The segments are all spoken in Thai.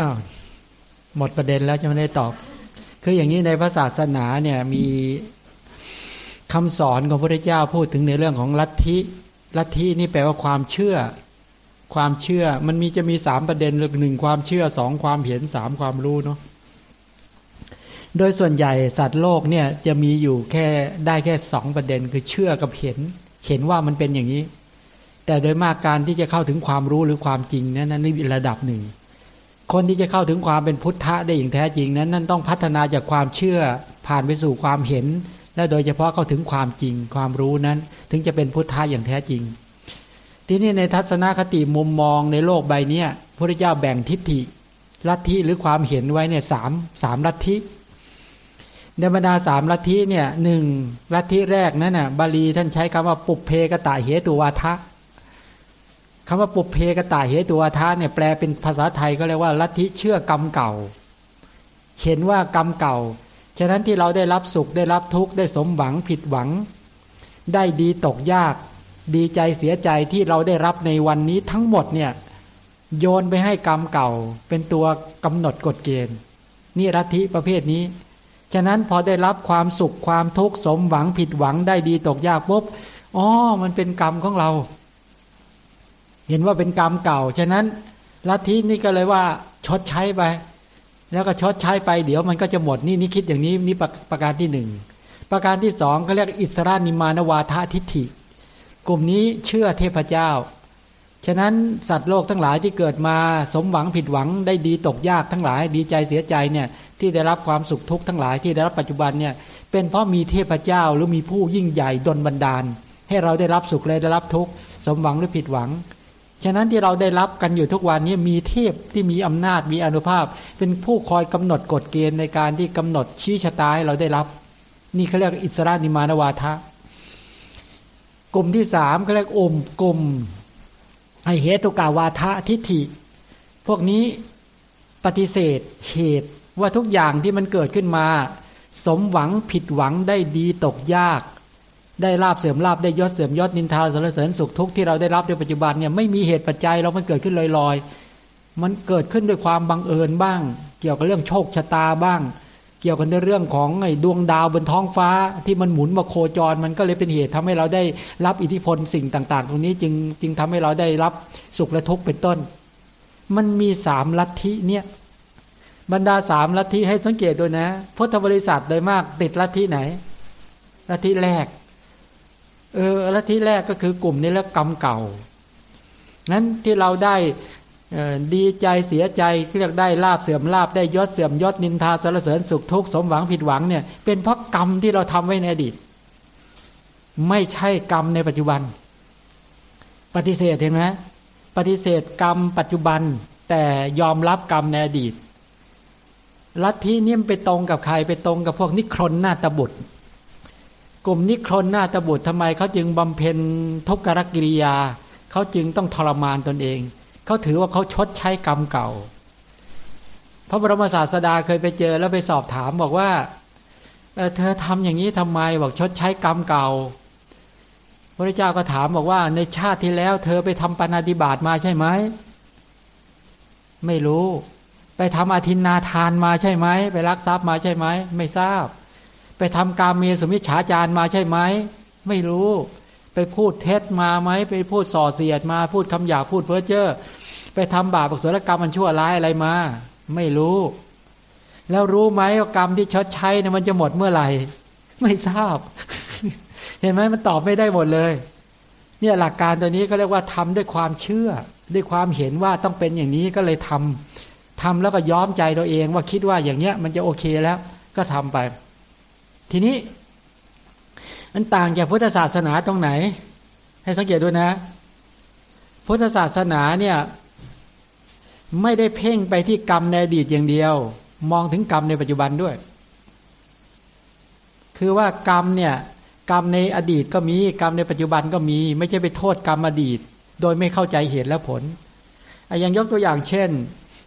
อ้าวหมดประเด็นแล้วจะไม่ได้ตอบ คืออย่างนี้ในพระศาสนาเนี่ยมีคำสอนของพระพุทธเจ้าพูดถึงในเรื่องของลัทธิ ลัทธินี่แปลว่าความเชื่อ ความเชื่อมันมีจะมีสามประเด็นหนึ่งความเชื่อสองความเห็นสามความรู้เนาะโดยส่วนใหญ่สัตว์โลกเนี่ยจะมีอยู่แค่ได้แค่สองประเด็นคือเชื่อกับเห็น เห็นว่ามันเป็นอย่างนี้ แต่โดยมากการที่จะเข้าถึงความรู้หรือความจริงนั้นนั่นนี่ระดับหนึ่ง คนที่จะเข้าถึงความเป็นพุทธะได้อย่างแท้จริงนั้นนั่นต้องพัฒนาจากความเชื่อผ่านไปสู่ความเห็น และโดยเฉพาะเข้าถึงความจริงความรู้นั้น ถึงจะเป็นพุทธะอย่างแท้จริง ที่นี่ในทัศนคติมุมมองในโลกใบนี้พระเจ้าแบ่งทิฏฐิลัทธิหรือความเห็นไว้เนี่ยสามสามลัทธิในบรรดาสามลัทธิเนี่ยหนึ่งลัทธิแรกนั้นน่ะบาลีท่านใช้คำว่าปุเพกตะเหตุวาทะ คำว่าปุเพกตะเหตุวาทะเนี่ยแปลเป็นภาษาไทยก็เรียกว่าลัทธิเชื่อกรรมเก่า เห็นว่ากรรมเก่า ฉะนั้นที่เราได้รับสุขได้รับทุกข์ได้สมหวังผิดหวัง ได้ดีตกยาก ดีใจเสียใจที่เราได้รับในวันนี้ทั้งหมดเนี่ยโยนไปให้กรรมเก่า เป็นตัวกำหนดกฎเกณฑ์ นี่รัฐิประเภทนี้ ฉะนั้นพอได้รับความสุขความทุกข์สมหวังผิดหวังได้ดีตกยากปุ๊บอ๋อมันเป็นกรรมของเรา เห็นว่าเป็นกรรมเก่า ฉะนั้นลัทธินี่ก็เลยว่าชดใช้ไป แล้วก็ชดใช้ไปเดี๋ยวมันก็จะหมดนี่นี่คิดอย่างนี้นี่ประการที่หนึ่งประการที่สองก็เรียกอิสรานิมานวาททิฏฐิ กลุ่มนี้เชื่อเทพเจ้า ฉะนั้นสัตว์โลกทั้งหลายที่เกิดมาสมหวังผิดหวังได้ดีตกยากทั้งหลาย ดีใจเสียใจเนี่ยที่ได้รับความสุขทุกข์ทั้งหลายที่ได้รับปัจจุบันเนี่ยเป็นเพราะมีเทพเจ้าหรือมีผู้ยิ่งใหญ่ดลบันดาล ให้เราได้รับสุขเลยได้รับทุกข์สมหวังหรือผิดหวัง ฉะนั้นที่เราได้รับกันอยู่ทุกวันนี้มีเทพที่มีอำนาจมีอนุภาพ เป็นผู้คอยกำหนดกฎเกณฑ์ในการที่กำหนดชี้ชะตาให้เราได้รับ นี่เขาเรียกอิสรานิมานวาทะกลุ่มที่สามเขาเรียกอมกลุ่มไอเหตุกาวาทะทิฏฐิ พวกนี้ปฏิเสธเหตุว่าทุกอย่างที่มันเกิดขึ้นมา สมหวังผิดหวังได้ดีตกยาก ได้ลาบเสื่อมลาบได้ยศเสื่อมยศนินทาสรรเสริญสุขทุกข์ที่เราได้รับในปัจจุบันเนี่ยไม่มีเหตุปัจจัยเรามันเกิดขึ้นลอยๆ มันเกิดขึ้นด้วยความบังเอิญบ้าง เกี่ยวกับเรื่องโชคชะตาบ้าง เกี่ยวกันในเรื่องของไอ้ดวงดาวบนท้องฟ้าที่มันหมุนมาโคจร มันก็เลยเป็นเหตุทำให้เราได้รับอิทธิพลสิ่งต่าง ๆ ตรงนี้จึงจึงทำให้เราได้รับสุขและทุกข์เป็นต้น มันมีสามลัทธิเนี่ยบรรดาสามลัทธิให้สังเกตด้วยนะพุทธบริษัทโดยมากติดลัทธิไหนลัทธิแรก เออแล้วที่แรกก็คือกลุ่มนี้แล้วกรรมเก่า นั้นที่เราได้ดีใจเสียใจเรียกได้ลาบเสื่อมลาบได้ยศเสื่อมยศนินทาสารเสริญสุขทุกข์สมหวังผิดหวังเนี่ยเป็นเพราะกรรมที่เราทำไว้ในอดีต ไม่ใช่กรรมในปัจจุบัน ปฏิเสธเห็นไหมปฏิเสธกรรมปัจจุบันแต่ยอมรับกรรมในอดีตลัทธินี่ไปตรงกับใครไปตรงกับพวกนิครนนาตบุตร กลุ่มนิครนหน้าตบุตรทำไมเขาจึงบำเพ็ญทุกขกิริยา เขาจึงต้องทรมานตนเอง เขาถือว่าเขาชดใช้กรรมเก่า พระบรมศาสดาเคยไปเจอแล้วไปสอบถามบอกว่าเเธอทำอย่างนี้ทำไมบอกชดใช้กรรมเก่า พระเจ้าก็ถามบอกว่า ในชาติที่แล้ว เธอไปทำปานาติบาตมาใช่ไหมไม่รู้ ไปทำอาทินนาทานมาใช่ไหมไปรักทรัพย์มาใช่ไหมไม่ทราบ ไปทำการเมีสมิชฉาจารมาใช่ไหมไม่รู้ ไปพูดเท็จมาไหมไปพูดส่อเสียดมาพูดคำหยาพูดเพ้อเจ้อไปทำบาปอกุศลกรรมมันชั่วร้ายอะไรมา ไม่รู้ แล้วรู้ไหมว่ากรรมที่ชดใช้เนี่ยมันจะหมดเมื่อไหร่ ไม่ทราบ เห็นไหมมันตอบไม่ได้หมดเลย เนี่ยหลักการตัวนี้ก็เรียกว่าทำด้วยความเชื่อ ด้วยความเห็นว่าต้องเป็นอย่างนี้ก็เลยทำทำแล้วก็ย้อมใจตัวเองว่าคิดว่าอย่างเนี้ยมันจะโอเคแล้ว ก็ทำไป ทีนี้มันต่างจากพุทธศาสนาตรงไหน ให้สังเกตด้วยนะ พุทธศาสนาเนี่ยไม่ได้เพ่งไปที่กรรมในอดีตอย่างเดียว มองถึงกรรมในปัจจุบันด้วย คือว่ากรรมเนี่ยกรรมในอดีตก็มีกรรมในปัจจุบันก็มี ไม่ใช่ไปโทษกรรมอดีต โดยไม่เข้าใจเหตุและผลอย่างยกตัวอย่างเช่น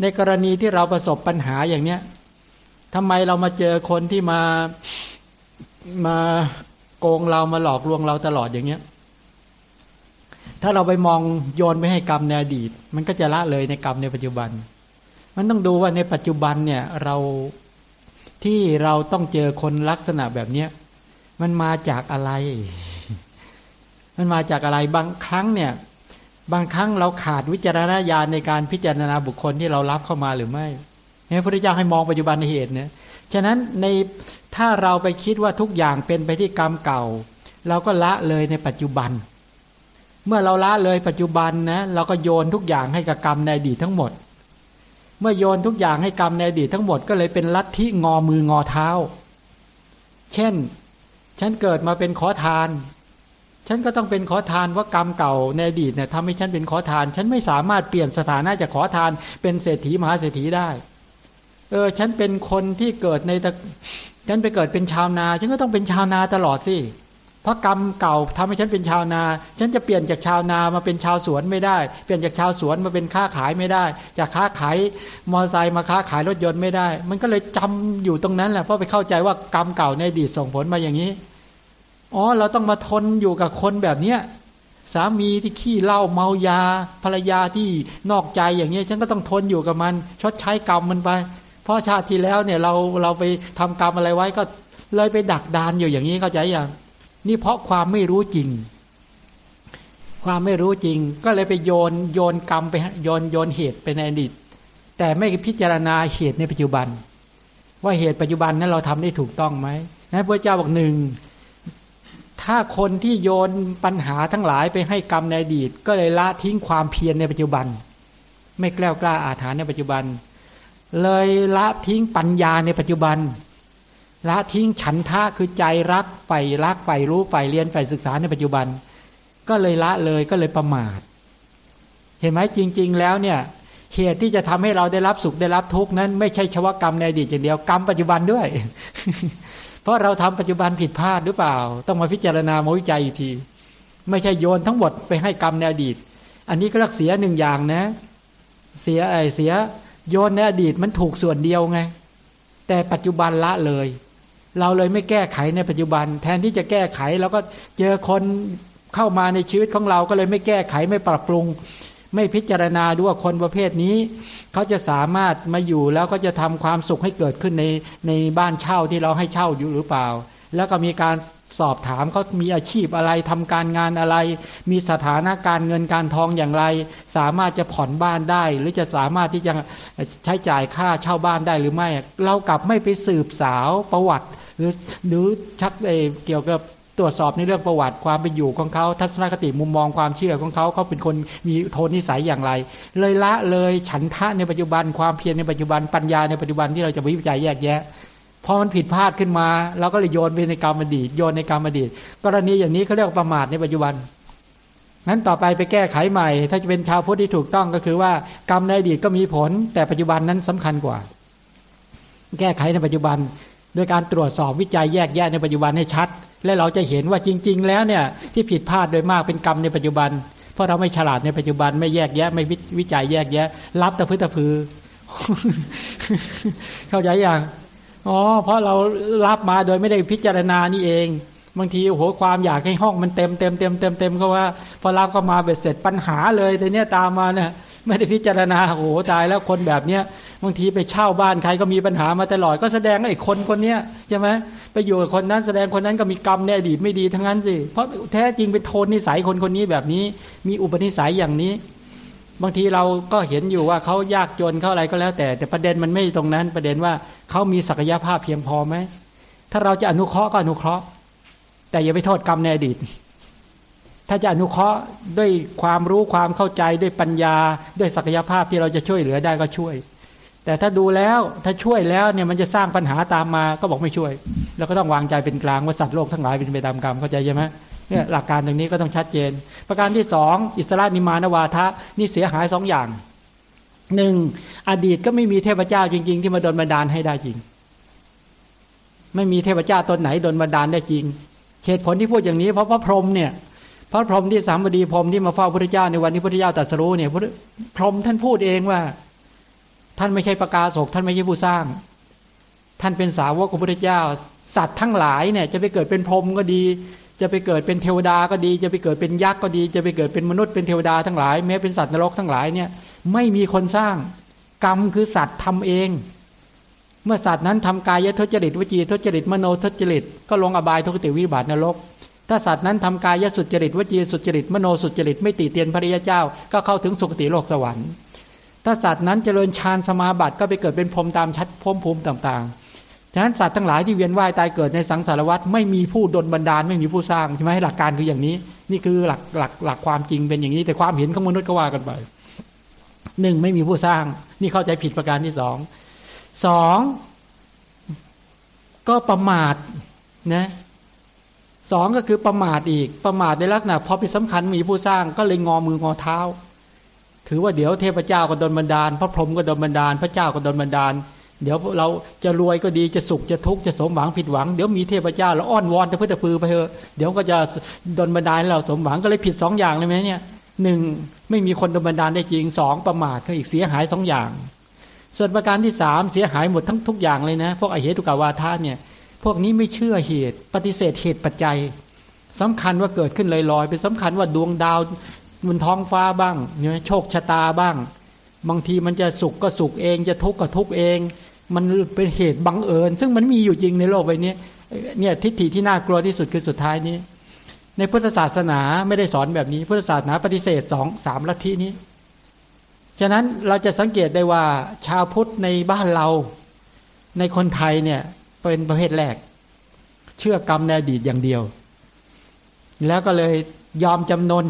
ในกรณีที่เราประสบปัญหาอย่างเนี้ยทำไมเรามาเจอคนที่มา มาโกงเรามาหลอกลวงเราตลอดอย่างเงี้ย ถ้าเราไปมองโยนไปให้กรรมในอดีต มันก็จะละเลยในกรรมในปัจจุบัน มันต้องดูว่าในปัจจุบันเนี่ยเราที่เราต้องเจอคนลักษณะแบบเนี้ยมันมาจากอะไร มันมาจากอะไรบางครั้งเนี่ย บางครั้งเราขาดวิจารณญาณในการพิจารณาบุคคลที่เรารับเข้ามาหรือไม่พระพุทธเจ้าให้มองปัจจุบันในเหตุเนี่ย ฉะนั้นในถ้าเราไปคิดว่าทุกอย่างเป็นไปที่กรรมเก่า เราก็ละเลยในปัจจุบัน เมื่อเราละเลยปัจจุบันนะเราก็โยนทุกอย่างให้กับกรรมในอดีตทั้งหมด เมื่อโยนทุกอย่างให้กรรมในอดีตทั้งหมดก็เลยเป็นลัทธิงอมืองอเท้า เช่น ฉันเกิดมาเป็นขอทาน ฉันก็ต้องเป็นขอทานว่ากรรมเก่าในอดีตเนี่ยทำให้ฉันเป็นขอทาน ฉันไม่สามารถเปลี่ยนสถานะจากขอทานเป็นเศรษฐีมหาเศรษฐีได้ เออฉันเป็นคนที่เกิดในตะฉันไปเกิดเป็นชาวนา ฉันก็ต้องเป็นชาวนาตลอดสิเพราะกรรมเก่าทำให้ฉันเป็นชาวนา ฉันจะเปลี่ยนจากชาวนามาเป็นชาวสวนไม่ได้ เปลี่ยนจากชาวสวนมาเป็นค้าขายไม่ได้ จากค้าขายมอเตอร์ไซค์มาค้าขายรถยนต์ไม่ได้ มันก็เลยจำอยู่ตรงนั้นแหละเพราะไปเข้าใจว่ากรรมเก่าในอดีตส่งผลมาอย่างนี้อ๋อเราต้องมาทนอยู่กับคนแบบเนี้ยสามีที่ขี้เหล้าเมายา ภรรยาที่นอกใจอย่างนี้ฉันก็ต้องทนอยู่กับมัน ชดใช้กรรมมันไป เพราะชาติที่แล้วเนี่ยเราเราไปทำกรรมอะไรไว้ก็เลยไปดักดานอยู่อย่างนี้เข้าใจยังนี่เพราะความไม่รู้จริง ความไม่รู้จริง ก็เลยไปโยนโยนกรรมไปโยนโยนเหตุไปในอดีต แต่ไม่พิจารณาเหตุในปัจจุบัน ว่าเหตุปัจจุบันนั้นเราทำได้ถูกต้องไหมนะพระเจ้าบอกหนึ่งถ้าคนที่โยนปัญหาทั้งหลายไปให้กรรมในอดีต ก็เลยละทิ้งความเพียรในปัจจุบัน ไม่แกล้ากล้าอาถรรพ์ในปัจจุบัน เลยละทิ้งปัญญาในปัจจุบัน ละทิ้งฉันทะคือใจรักไปรักไปรู้ไปเรียนไปศึกษาในปัจจุบัน ก็เลยละเลยก็เลยประมาท เห็นไหมจริง ๆ แล้วเนี่ยเหตุที่จะทำให้เราได้รับสุขได้รับทุกข์นั้น ไม่ใช่ชวกรรมในอดีตอย่างเดียวกรรมปัจจุบันด้วย เพราะเราทำปัจจุบันผิดพลาดหรือเปล่า ต้องมาพิจารณาโมวิจัยอีกที ไม่ใช่โยนทั้งหมดไปให้กรรมในอดีต อันนี้ก็รักเสียหนึ่งอย่างนะ เสียไอเสีย โยนในอดีตมันถูกส่วนเดียวไง แต่ปัจจุบันละเลย เราเลยไม่แก้ไขในปัจจุบัน แทนที่จะแก้ไขเราก็เจอคนเข้ามาในชีวิตของเราก็เลยไม่แก้ไขไม่ปรับปรุง ไม่พิจารณาดูว่าคนประเภทนี้ เขาจะสามารถมาอยู่แล้วก็จะทำความสุขให้เกิดขึ้นในในบ้านเช่าที่เราให้เช่าอยู่หรือเปล่า แล้วก็มีการ สอบถามเขามีอาชีพอะไรทำการงานอะไร มีสถานะการเงินการทองอย่างไร สามารถจะผ่อนบ้านได้ หรือจะสามารถที่จะใช้จ่ายค่าเช่าบ้านได้หรือไม่ เรากลับไม่ไปสืบสาวประวัติ หรือหรือชักเเกี่ยวกับตรวจสอบในเรื่องประวัติความเป็นอยู่ของเขาทัศนคติมุมมองความเชื่อของเขาเขาเป็นคนมีโทนนิสัยอย่างไร เลยละเลยฉันทะในปัจจุบันความเพียรในปัจจุบันปัญญาในปัจจุบันที่เราจะวิจัยแยกแยะ พอมันผิดพลาดขึ้นมาเราก็เลยโยนไปในกรรมอดีตโยนในกรรมอดีต กรณีอย่างนี้เขาเรียกประมาทในปัจจุบันนั้นต่อไปไปแก้ไขใหม่ ถ้าจะเป็นชาวพุทธที่ถูกต้องก็คือว่า กรรมในอดีตก็มีผล แต่ปัจจุบันนั้นสำคัญกว่า แก้ไขในปัจจุบันโดยการตรวจสอบวิจัยแยกแยะในปัจจุบันให้ชัด และเราจะเห็นว่าจริง ๆ แล้วเนี่ยที่ผิดพลาดโดยมากเป็นกรรมในปัจจุบัน เพราะเราไม่ฉลาดในปัจจุบันไม่แยกแยะ ไม่วิจัยแยกแยะ รับแต่พื้นตะพือ เข้าใจอย่าง อ๋อเพราะเรารับมาโดยไม่ได้พิจารณานี่เอง บางทีโอ้โหความอยากให้ห้องมันเต็มเต็มเต็มเต็มเต็มก็ว่า พอรับก็มาเบ็ดเสร็จปัญหาเลยแต่เนี้ยตามมาเนี่ยไม่ได้พิจารณาโอ้โหตายแล้วคนแบบเนี้ยบางทีไปเช่าบ้านใครก็มีปัญหามาตลอดก็แสดงไอ้คนคนเนี้ยใช่ไหมไปอยู่กับคนนั้นแสดงคนนั้นก็มีกรรมในอดีตไม่ดีทั้งนั้นสิเพราะแท้จริงเป็นโทนนิสัยคนคนนี้แบบนี้ มีอุปนิสัยอย่างนี้ บางทีเราก็เห็นอยู่ว่าเขายากจนเขาอะไรก็แล้วแต่ แต่ประเด็นมันไม่ตรงนั้น ประเด็นว่าเขามีศักยภาพเพียงพอไหมถ้าเราจะอนุเคราะห์ก็อนุเคราะห์ แต่อย่าไปโทษกรรมในอดีต ถ้าจะอนุเคราะห์ด้วยความรู้ความเข้าใจด้วยปัญญา ด้วยศักยภาพที่เราจะช่วยเหลือได้ก็ช่วย แต่ถ้าดูแล้วถ้าช่วยแล้วเนี่ยมันจะสร้างปัญหาตามมาก็บอกไม่ช่วย แล้วก็ต้องวางใจเป็นกลางว่าสัตว์โลกทั้งหลายเป็นไปตามกรรมเข้าใจใช่ไหม เนี่ยหลักการตรงนี้ก็ต้องชัดเจน ประการที่สองอิสระนิมานวาทะนี่เสียหายสองอย่างหนึ่งอดีตก็ไม่มีเทพเจ้าจริง ๆ ที่มาดลบันดาลให้ได้จริง ไม่มีเทพเจ้าตนไหนดลบันดาลได้จริงเหตุผลที่พูดอย่างนี้เพราะพระพรหมเนี่ยพระพรหมที่สามบดีพรหมที่มาเฝ้าพระเจ้าในวันที่พระเจ้าตรัสรู้เนี่ยพรหมท่านพูดเองว่า ท่านไม่ใช่ประกาศกท่านไม่ใช่ผู้สร้าง ท่านเป็นสาวกของพระเจ้า สัตว์ทั้งหลายเนี่ย จะไปเกิดเป็นพรหมก็ดี จะไปเกิดเป็นเทวดาก็ดี จะไปเกิดเป็นยักษ์ก็ดี จะไปเกิดเป็นมนุษย์เป็นเทวดาทั้งหลายแม้เป็นสัตว์นรกทั้งหลายเนี่ยไม่มีคนสร้าง กรรมคือสัตว์ทำเอง เมื่อสัตว์นั้นทำกายทุจริตวจีทุจริตมโนทุจริตก็ลงอบายทุกติวิบัตินรก ถ้าสัตว์นั้นทำกายสุจริตวจีสุจริตมโนสุจริตไม่ติเตียนพระริยเจ้า ก็เข้าถึงสุคติโลกสวรรค์ถ้าสัตว์นั้นเจริญฌานสมาบัติก็ไปเกิดเป็นพรมตามชัดพรมภูมิต่างๆ ฉะนั้นสัตว์ทั้งหลายที่เวียนว่ายตายเกิดในสังสารวัฏไม่มีผู้ดลบันดาลไม่มีผู้สร้างใช่ไหมหลักการคืออย่างนี้ นี่คือหลักหลักหลักความจริงเป็นอย่างนี้ แต่ความเห็นของมนุษย์ก็ว่ากันไปหนึ่งไม่มีผู้สร้าง นี่เข้าใจผิดประการที่สองสองก็ประมาทนะสองก็คือประมาทอีกประมาทในลักษณะพอเป็นสำคัญมีผู้สร้างก็เลยงอมืองอเท้า ถือว่าเดี๋ยวเทพเจ้าก็โดนบันดาล พระพรหมก็โดนบันดาล พระเจ้าก็โดนบันดาล เดี๋ยวเราจะรวยก็ดีจะสุขจะทุกข์จะสมหวังผิดหวัง เดี๋ยวมีเทพเจ้าเราอ้อนวอนจะเพื่อจะพือไปเถอะเดี๋ยวก็จะดนบันดาลเราสมหวังก็เลยผิดสองอย่างเลยไหมเนี่ยหนึ่งไม่มีคนดนบันดาลได้จริงสองประมาทก็อีกเสียหายสองอย่าง ส่วนประการที่สามเสียหายหมดทั้งทุกอย่างเลยนะ พวกอเหตุกาวาทาเนี่ยพวกนี้ไม่เชื่อเหตุปฏิเสธเหตุปัจจัยสำคัญว่าเกิดขึ้นลอยๆไปสำคัญว่าดวงดาวบนท้องฟ้าบ้างเนี่ยโชคชะตาบ้าง บางทีมันจะสุขก็สุขเอง จะทุกข์ก็ทุกข์เอง มันเป็นเหตุบังเอิญ ซึ่งมันมีอยู่จริงในโลกใบนี้เนี่ยทิฏฐิที่น่ากลัวที่สุดคือสุดท้ายนี้ ในพุทธศาสนาไม่ได้สอนแบบนี้ พุทธศาสนาปฏิเสธสองสามลัทธินี้ ฉะนั้นเราจะสังเกตได้ว่าชาวพุทธในบ้านเราในคนไทยเนี่ยเป็นประเภทแรก เชื่อกรรมในอดีตอย่างเดียว แล้วก็เลยยอมจำนน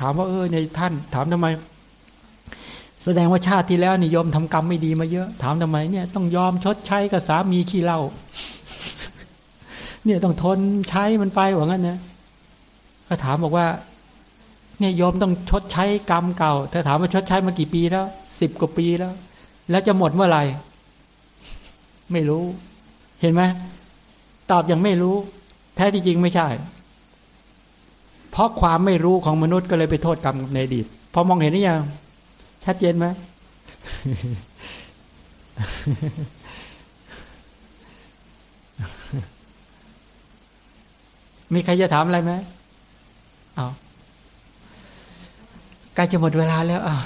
ถามว่าเออในท่าน ถามทำไม แสดงว่าชาติที่แล้วนี่ยอมทำกรรมไม่ดีมาเยอะ ถามทำไมเนี่ยต้องยอมชดใช้กับสามีขี้เหล้าเนี่ยต้องทนใช้มันไปว่างั้นนะก็ถามบอกว่า เนี่ยยอมต้องชดใช้กรรมเก่าถ้าถามว่าชดใช้มากี่ปีแล้วสิบกว่าปีแล้ว แล้วจะหมดเมื่อไหร่ ไม่รู้ เห็นไหมตอบยังไม่รู้ แท้ที่จริงไม่ใช่ เพราะความไม่รู้ของมนุษย์ก็เลยไปโทษกรรมในอดีตพอมองเห็นนี่ยัง ชัดเจนไหมมีใครจะถามอะไรไหมเอาใกล้จะหมดเวลาแล้วอ้า